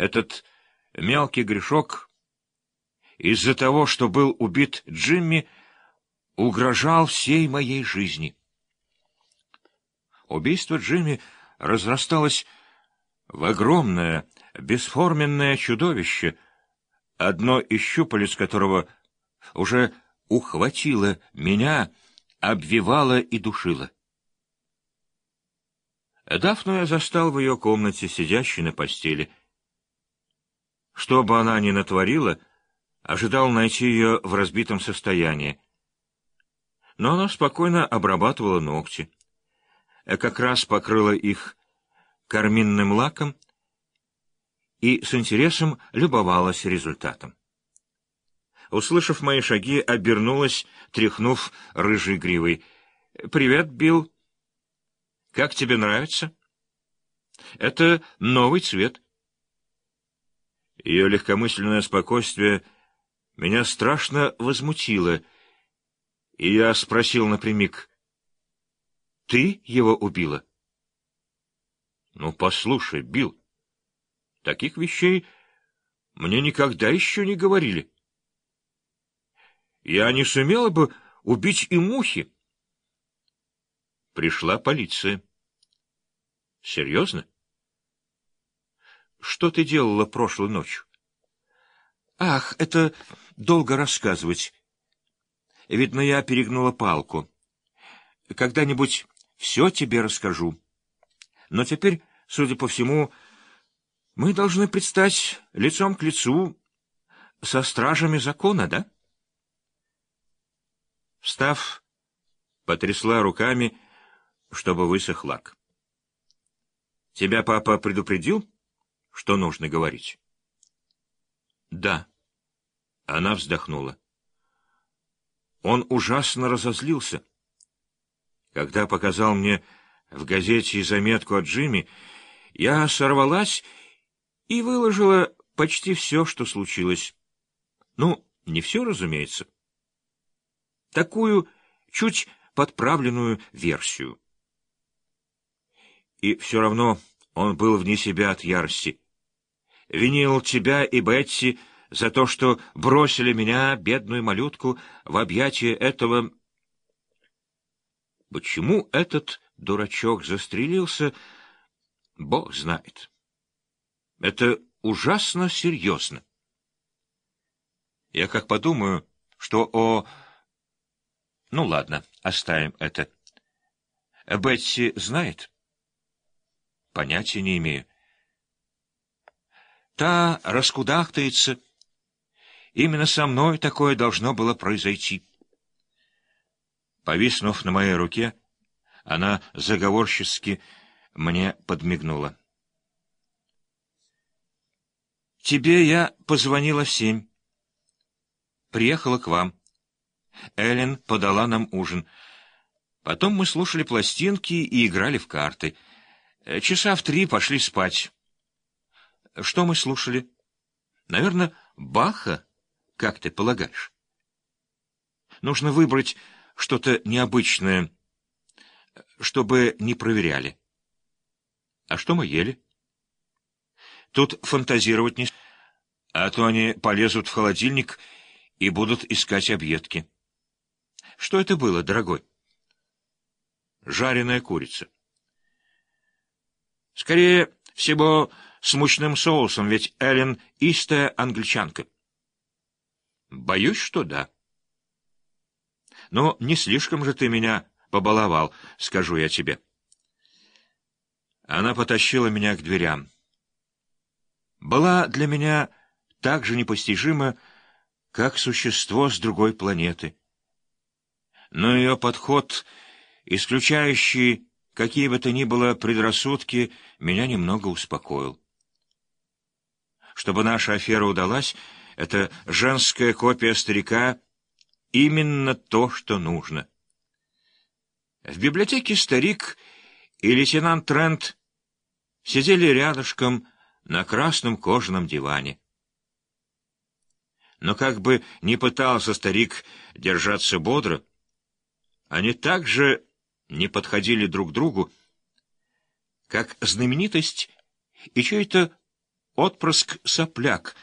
этот мелкий грешок из-за того, что был убит Джимми, угрожал всей моей жизни. Убийство Джимми разрасталось в огромное, бесформенное чудовище, одно из щупалец которого уже ухватило меня, обвивало и душило. Дафну я застал в ее комнате, сидящей на постели. Что бы она ни натворила, ожидал найти ее в разбитом состоянии. Но она спокойно обрабатывала ногти. Как раз покрыла их карминным лаком и с интересом любовалась результатом. Услышав мои шаги, обернулась, тряхнув рыжей гривой. «Привет, Билл. Как тебе нравится?» «Это новый цвет». Ее легкомысленное спокойствие меня страшно возмутило, и я спросил напрямик, «Ты его убила?» «Ну, послушай, Билл, таких вещей мне никогда еще не говорили». Я не сумела бы убить и мухи. Пришла полиция. Серьезно? Что ты делала прошлой ночью? Ах, это долго рассказывать. Видно, я перегнула палку. Когда-нибудь все тебе расскажу. Но теперь, судя по всему, мы должны предстать лицом к лицу со стражами закона, да? Встав, потрясла руками, чтобы высох лак. — Тебя папа предупредил, что нужно говорить? — Да. Она вздохнула. Он ужасно разозлился. Когда показал мне в газете заметку от Джимми, я сорвалась и выложила почти все, что случилось. Ну, не все, разумеется такую чуть подправленную версию. И все равно он был вне себя от ярости. Винил тебя и Бетси за то, что бросили меня, бедную малютку, в объятия этого... Почему этот дурачок застрелился, бог знает. Это ужасно серьезно. Я как подумаю, что о ну, ладно, оставим это. Бетси знает? Понятия не имею. Та раскудахтается. Именно со мной такое должно было произойти. Повиснув на моей руке, она заговорчески мне подмигнула. «Тебе я позвонила в семь. Приехала к вам. Эллен подала нам ужин. Потом мы слушали пластинки и играли в карты. Э, часа в три пошли спать. Что мы слушали? Наверное, Баха, как ты полагаешь? Нужно выбрать что-то необычное, чтобы не проверяли. А что мы ели? Тут фантазировать не... А то они полезут в холодильник и будут искать объедки. Что это было, дорогой? Жареная курица. Скорее всего, с мучным соусом, ведь Эллен — истая англичанка. Боюсь, что да. Но не слишком же ты меня побаловал, скажу я тебе. Она потащила меня к дверям. Была для меня так же непостижима, как существо с другой планеты но ее подход, исключающий какие бы то ни было предрассудки, меня немного успокоил. Чтобы наша афера удалась, эта женская копия старика именно то, что нужно. В библиотеке старик и лейтенант Трент сидели рядышком на красном кожаном диване. Но как бы ни пытался старик держаться бодро, они также не подходили друг другу, как знаменитость и чей-то отпрыск сопляк,